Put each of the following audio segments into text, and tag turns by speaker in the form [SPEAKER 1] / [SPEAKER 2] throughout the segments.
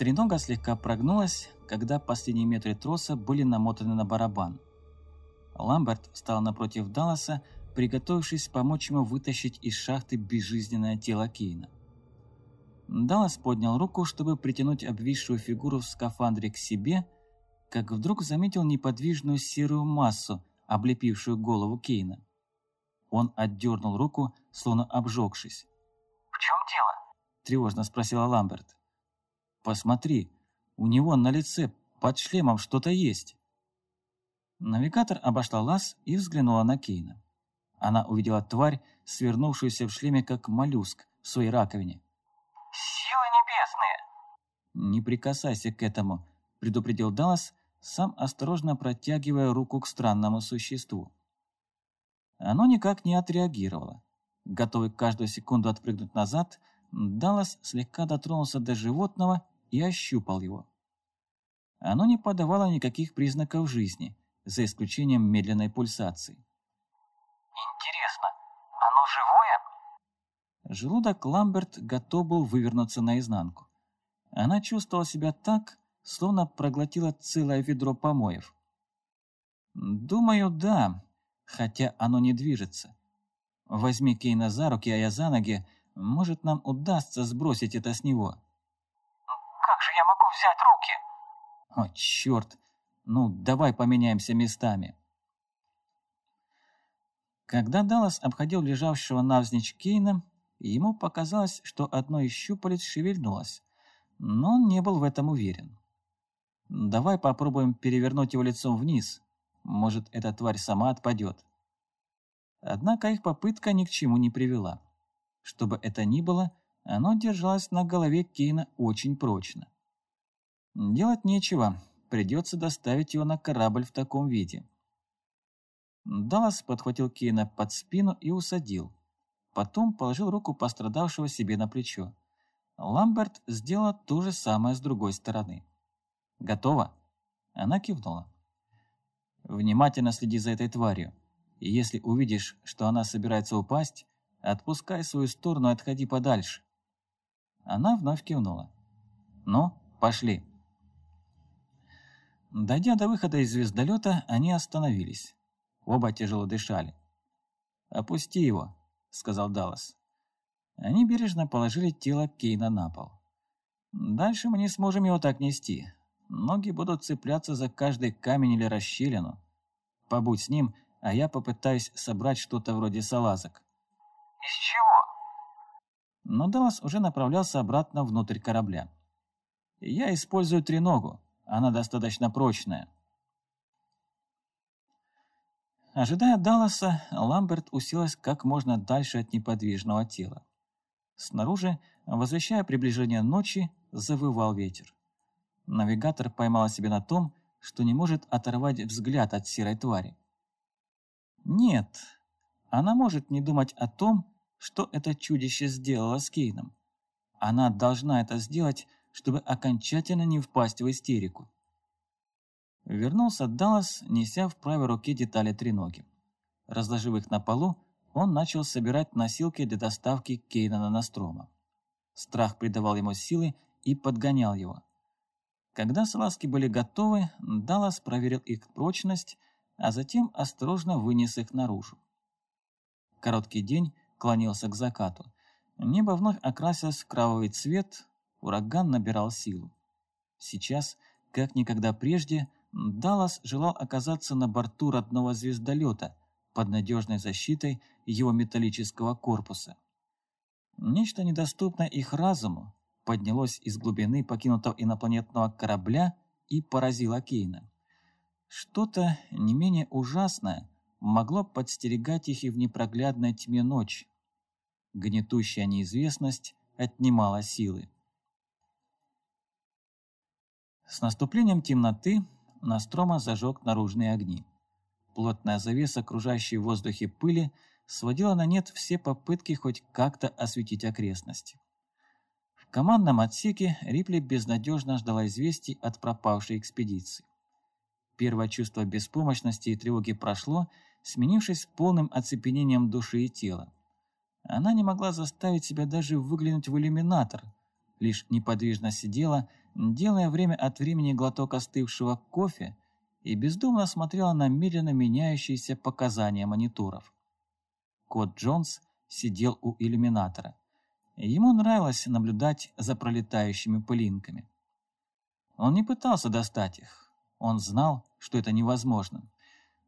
[SPEAKER 1] Тренога слегка прогнулась, когда последние метры троса были намотаны на барабан. Ламберт встал напротив Далласа, приготовившись помочь ему вытащить из шахты безжизненное тело Кейна. Даллас поднял руку, чтобы притянуть обвисшую фигуру в скафандре к себе, как вдруг заметил неподвижную серую массу, облепившую голову Кейна. Он отдернул руку, словно обжегшись.
[SPEAKER 2] «В чем дело?»
[SPEAKER 1] – тревожно спросила Ламберт. «Посмотри, у него на лице под шлемом что-то есть». Навигатор обошла лаз и взглянула на Кейна. Она увидела тварь, свернувшуюся в шлеме, как моллюск в своей раковине.
[SPEAKER 2] «Силы небесные!»
[SPEAKER 1] «Не прикасайся к этому», — предупредил Даллас, сам осторожно протягивая руку к странному существу. Оно никак не отреагировало. Готовый каждую секунду отпрыгнуть назад, Даллас слегка дотронулся до животного и ощупал его. Оно не подавало никаких признаков жизни, за исключением медленной пульсации.
[SPEAKER 2] «Интересно, оно живое?»
[SPEAKER 1] Желудок Ламберт готов был вывернуться наизнанку. Она чувствовала себя так, словно проглотила целое ведро помоев. «Думаю, да», хотя оно не движется. Возьми Кейна за руки, а я за ноги, может, нам удастся сбросить это с него.
[SPEAKER 2] Взять руки?
[SPEAKER 1] О, черт! Ну, давай поменяемся местами. Когда Даллас обходил лежавшего навзничь Кейна, ему показалось, что одно из щупалец шевельнулось, но он не был в этом уверен. «Давай попробуем перевернуть его лицом вниз», может, эта тварь сама отпадет. Однако их попытка ни к чему не привела. Что бы это ни было, оно держалось на голове Кейна очень прочно. Делать нечего, придется доставить его на корабль в таком виде. Даллас подхватил Кейна под спину и усадил. Потом положил руку пострадавшего себе на плечо. Ламберт сделала то же самое с другой стороны. «Готово?» Она кивнула. Внимательно следи за этой тварью. И если увидишь, что она собирается упасть, отпускай свою сторону и отходи подальше. Она вновь кивнула. Ну, пошли. Дойдя до выхода из звездолета, они остановились. Оба тяжело дышали. «Опусти его», — сказал Даллас. Они бережно положили тело Кейна на пол. «Дальше мы не сможем его так нести. Ноги будут цепляться за каждый камень или расщелину. Побудь с ним, а я попытаюсь собрать что-то вроде салазок.
[SPEAKER 2] Из чего?
[SPEAKER 1] Но Даллас уже направлялся обратно внутрь корабля. Я использую треногу, она достаточно прочная. Ожидая Далласа, Ламберт уселась как можно дальше от неподвижного тела. Снаружи, возвещая приближение ночи, завывал ветер. Навигатор поймал себя на том, что не может оторвать взгляд от серой твари. Нет, она может не думать о том, что это чудище сделало с Кейном. Она должна это сделать, чтобы окончательно не впасть в истерику. Вернулся Даллас, неся в правой руке детали треноги. Разложив их на полу, он начал собирать носилки для доставки Кейна на Настрома. Страх придавал ему силы и подгонял его. Когда салазки были готовы, Даллас проверил их прочность, а затем осторожно вынес их наружу. Короткий день клонился к закату. Небо вновь окрасилось в кровавый цвет, ураган набирал силу. Сейчас, как никогда прежде, Даллас желал оказаться на борту родного звездолета под надежной защитой его металлического корпуса. Нечто недоступное их разуму, поднялось из глубины покинутого инопланетного корабля и поразило Кейна. Что-то не менее ужасное могло подстерегать их и в непроглядной тьме ночи. Гнетущая неизвестность отнимала силы. С наступлением темноты Настрома зажег наружные огни. Плотная завеса, окружающей в воздухе пыли, сводила на нет все попытки хоть как-то осветить окрестности. В командном отсеке Рипли безнадежно ждала известий от пропавшей экспедиции. Первое чувство беспомощности и тревоги прошло, сменившись полным оцепенением души и тела. Она не могла заставить себя даже выглянуть в иллюминатор, лишь неподвижно сидела, делая время от времени глоток остывшего кофе и бездумно смотрела на медленно меняющиеся показания мониторов. Кот Джонс сидел у иллюминатора. Ему нравилось наблюдать за пролетающими пылинками. Он не пытался достать их. Он знал, что это невозможно.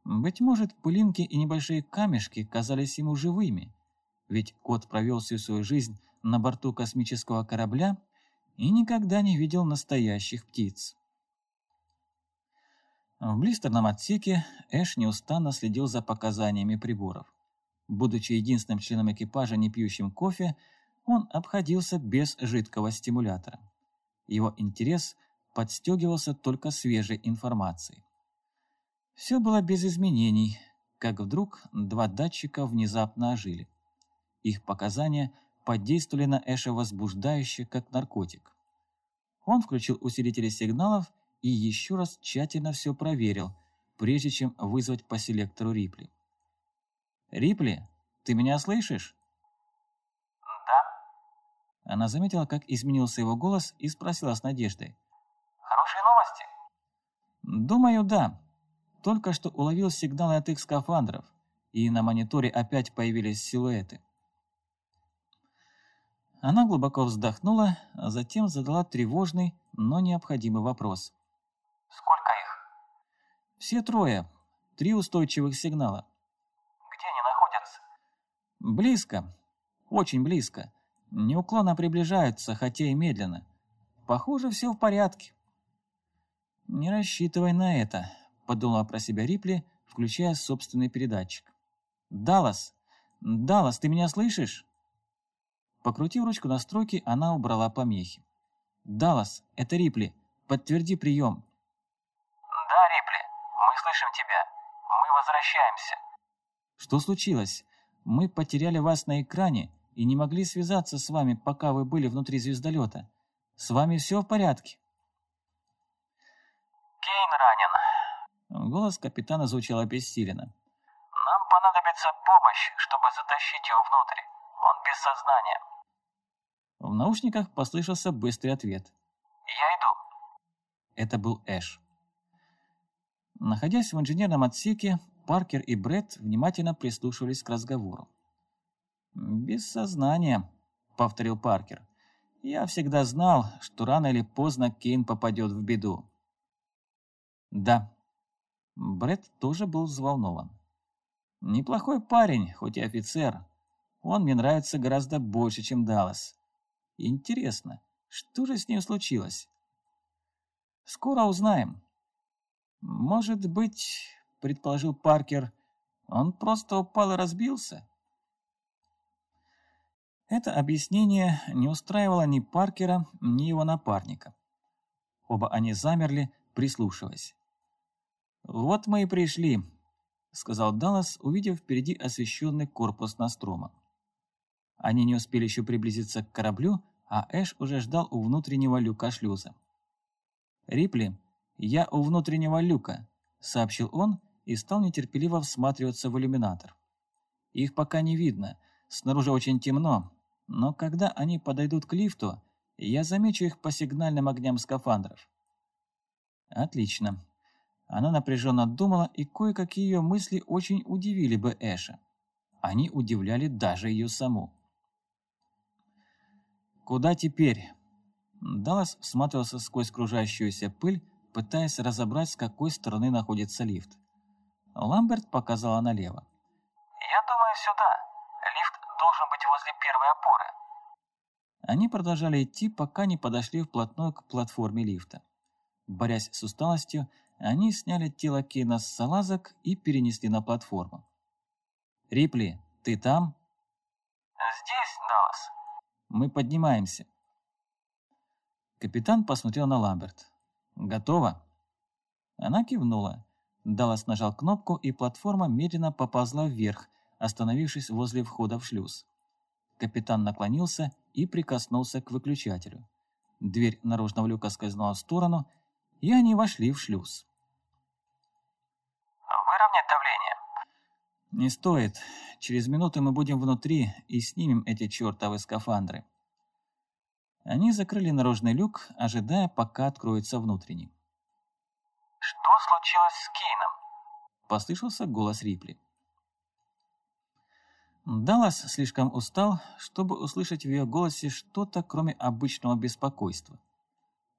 [SPEAKER 1] Быть может, пылинки и небольшие камешки казались ему живыми, ведь кот провел всю свою жизнь на борту космического корабля и никогда не видел настоящих птиц. В блистерном отсеке Эш неустанно следил за показаниями приборов. Будучи единственным членом экипажа, не пьющим кофе, он обходился без жидкого стимулятора. Его интерес подстегивался только свежей информацией. Все было без изменений, как вдруг два датчика внезапно ожили. Их показания подействовали на Эша возбуждающе, как наркотик. Он включил усилители сигналов и еще раз тщательно все проверил, прежде чем вызвать по селектору Рипли. «Рипли, ты меня слышишь?»
[SPEAKER 2] «Да».
[SPEAKER 1] Она заметила, как изменился его голос и спросила с надеждой.
[SPEAKER 2] «Хорошие новости?»
[SPEAKER 1] «Думаю, да. Только что уловил сигналы от их скафандров, и на мониторе опять появились силуэты». Она глубоко вздохнула, а затем задала тревожный, но необходимый вопрос.
[SPEAKER 2] «Сколько их?»
[SPEAKER 1] «Все трое. Три устойчивых сигнала».
[SPEAKER 2] «Где они находятся?»
[SPEAKER 1] «Близко. Очень близко. Неуклонно приближаются, хотя и медленно. Похоже, все в порядке». «Не рассчитывай на это», — подумала про себя Рипли, включая собственный передатчик. «Даллас! Даллас, ты меня слышишь?» Покрутив ручку настройки, она убрала помехи. «Даллас, это Рипли. Подтверди прием».
[SPEAKER 2] «Да, Рипли, мы слышим тебя. Мы возвращаемся».
[SPEAKER 1] «Что случилось? Мы потеряли вас на экране и не могли связаться с вами, пока вы были внутри звездолета. С вами все в порядке?»
[SPEAKER 2] «Кейн ранен».
[SPEAKER 1] Голос капитана звучал обессиленно.
[SPEAKER 2] «Нам понадобится помощь, чтобы затащить его внутрь. Он без сознания».
[SPEAKER 1] В наушниках послышался быстрый ответ.
[SPEAKER 2] «Я иду».
[SPEAKER 1] Это был Эш. Находясь в инженерном отсеке, Паркер и Бред внимательно прислушивались к разговору. «Без сознания», — повторил Паркер. «Я всегда знал, что рано или поздно Кейн попадет в беду». «Да». Бред тоже был взволнован. «Неплохой парень, хоть и офицер. Он мне нравится гораздо больше, чем Даллас. Интересно, что же с ним случилось? Скоро узнаем. Может быть, предположил Паркер, он просто упал и разбился? Это объяснение не устраивало ни Паркера, ни его напарника. Оба они замерли, прислушиваясь. «Вот мы и пришли», — сказал Даллас, увидев впереди освещенный корпус Настрома. Они не успели еще приблизиться к кораблю, а Эш уже ждал у внутреннего люка шлюза. «Рипли, я у внутреннего люка», — сообщил он и стал нетерпеливо всматриваться в иллюминатор. «Их пока не видно, снаружи очень темно, но когда они подойдут к лифту, я замечу их по сигнальным огням скафандров». «Отлично». Она напряженно думала, и кое-какие ее мысли очень удивили бы Эша. Они удивляли даже ее саму. Куда теперь? Даллас всматривался сквозь кружащуюся пыль, пытаясь разобрать, с какой стороны находится лифт. Ламберт показала налево.
[SPEAKER 2] «Я думаю, сюда. Лифт должен быть возле первой опоры».
[SPEAKER 1] Они продолжали идти, пока не подошли вплотную к платформе лифта. Борясь с усталостью, они сняли тело Кейна с салазок и перенесли на платформу. «Рипли, ты там?»
[SPEAKER 2] «Здесь, Даллас».
[SPEAKER 1] Мы поднимаемся. Капитан посмотрел на Ламберт. «Готово?» Она кивнула. Даллас нажал кнопку, и платформа медленно поползла вверх, остановившись возле входа в шлюз. Капитан наклонился и прикоснулся к выключателю. Дверь наружного люка скользнула в сторону, и они вошли в шлюз.
[SPEAKER 2] «Выровнять давление?»
[SPEAKER 1] «Не стоит. Через минуту мы будем внутри и снимем эти чертовы скафандры». Они закрыли наружный люк, ожидая, пока откроется внутренний.
[SPEAKER 2] «Что случилось с Кейном?»
[SPEAKER 1] – послышался голос Рипли. Даллас слишком устал, чтобы услышать в ее голосе что-то, кроме обычного беспокойства.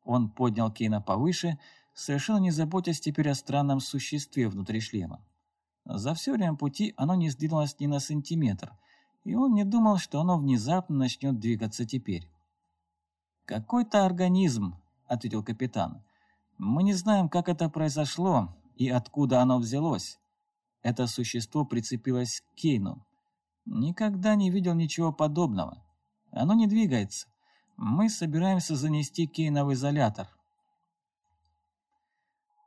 [SPEAKER 1] Он поднял Кейна повыше, совершенно не заботясь теперь о странном существе внутри шлема. За все время пути оно не сдвинулось ни на сантиметр, и он не думал, что оно внезапно начнет двигаться теперь. «Какой-то организм», — ответил капитан. «Мы не знаем, как это произошло и откуда оно взялось. Это существо прицепилось к Кейну. Никогда не видел ничего подобного. Оно не двигается. Мы собираемся занести Кейна в изолятор».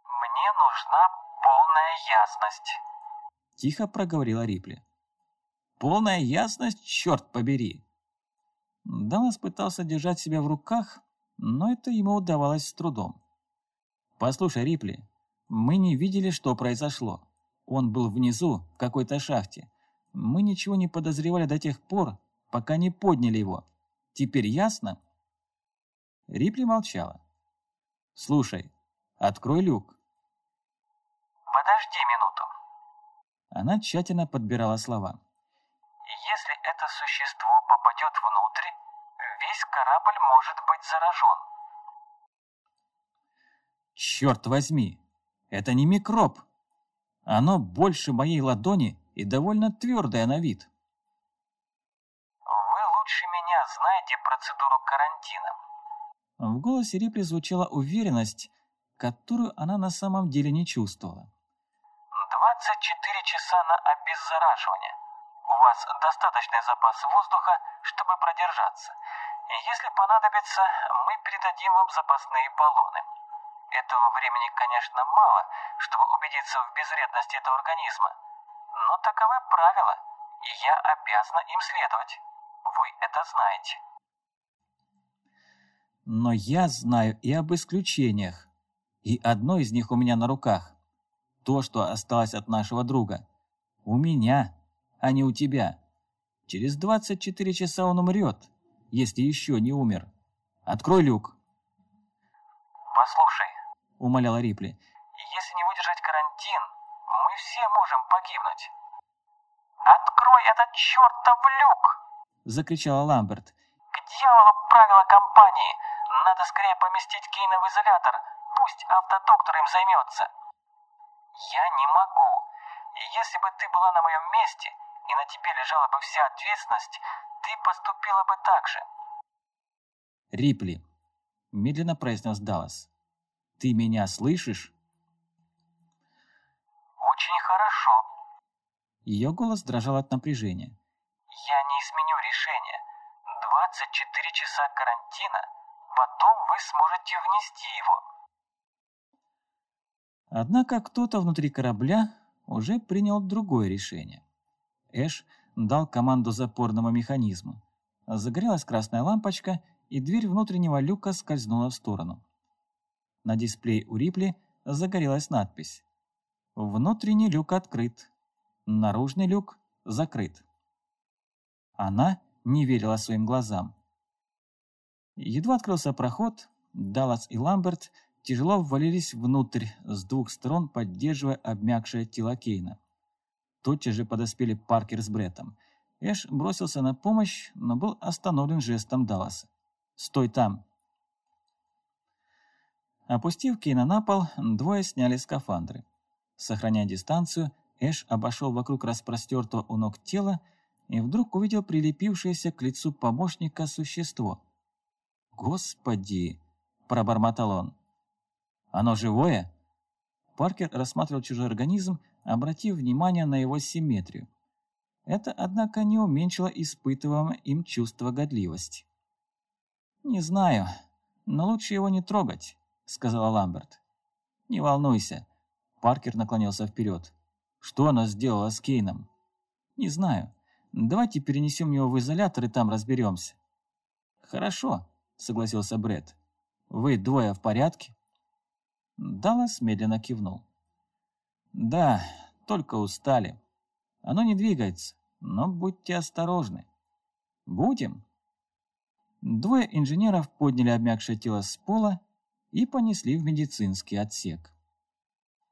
[SPEAKER 2] «Мне нужна полная ясность», —
[SPEAKER 1] тихо проговорила Рипли. «Полная ясность, черт побери!» Даллас пытался держать себя в руках, но это ему удавалось с трудом. «Послушай, Рипли, мы не видели, что произошло. Он был внизу, в какой-то шахте. Мы ничего не подозревали до тех пор, пока не подняли его. Теперь ясно?» Рипли молчала. «Слушай, открой люк».
[SPEAKER 2] «Подожди минуту».
[SPEAKER 1] Она тщательно подбирала слова.
[SPEAKER 2] «Если это существо попадет внутрь, весь корабль может быть заражен».
[SPEAKER 1] «Черт возьми! Это не микроб! Оно больше моей ладони и довольно твердое на вид».
[SPEAKER 2] «Вы лучше меня знаете процедуру карантина».
[SPEAKER 1] В голосе Рипли звучала уверенность, которую она на самом деле не чувствовала.
[SPEAKER 2] 24 часа на обеззараживание. У вас достаточный запас воздуха, чтобы продержаться. И если понадобится, мы передадим вам запасные баллоны. Этого времени, конечно, мало, чтобы убедиться в безвредности этого организма. Но таковы правила, и я обязана им следовать. Вы это знаете.
[SPEAKER 1] Но я знаю и об исключениях. И одно из них у меня на руках то, что осталось от нашего друга. У меня, а не у тебя. Через 24 часа он умрет, если еще не умер. Открой люк.
[SPEAKER 2] «Послушай», —
[SPEAKER 1] умоляла Рипли, —
[SPEAKER 2] «если не выдержать карантин, мы все можем погибнуть. Открой этот чертов люк!»
[SPEAKER 1] — закричала Ламберт.
[SPEAKER 2] «К дьяволу правила компании! Надо скорее поместить Кейна в изолятор. Пусть автодоктор им займется!» «Я не могу. И если бы ты была на моем месте, и на тебе лежала бы вся ответственность, ты поступила бы так же».
[SPEAKER 1] «Рипли», — медленно произнес Даллас, — «ты меня слышишь?»
[SPEAKER 2] «Очень хорошо».
[SPEAKER 1] Ее голос дрожал от напряжения.
[SPEAKER 2] «Я не изменю решение. 24 часа карантина, потом вы сможете внести его».
[SPEAKER 1] Однако кто-то внутри корабля уже принял другое решение. Эш дал команду запорному механизму. Загорелась красная лампочка, и дверь внутреннего люка скользнула в сторону. На дисплее у Рипли загорелась надпись. Внутренний люк открыт. Наружный люк закрыт. Она не верила своим глазам. Едва открылся проход, Даллас и Ламберт тяжело ввалились внутрь, с двух сторон поддерживая обмякшее тело Кейна. Тотчас же подоспели Паркер с Бреттом. Эш бросился на помощь, но был остановлен жестом Далласа. «Стой там!» Опустив Кейна на пол, двое сняли скафандры. Сохраняя дистанцию, Эш обошел вокруг распростертого у ног тела и вдруг увидел прилепившееся к лицу помощника существо. «Господи!» – пробормотал он. Оно живое?» Паркер рассматривал чужой организм, обратив внимание на его симметрию. Это, однако, не уменьшило испытываемое им чувство годливости. «Не знаю, но лучше его не трогать», — сказала Ламберт. «Не волнуйся». Паркер наклонился вперед. «Что она сделала с Кейном?» «Не знаю. Давайте перенесем его в изолятор и там разберемся». «Хорошо», — согласился Бред. «Вы двое в порядке?» Даллас медленно кивнул. «Да, только устали. Оно не двигается, но будьте осторожны». «Будем?» Двое инженеров подняли обмякшее тело с пола и понесли в медицинский отсек.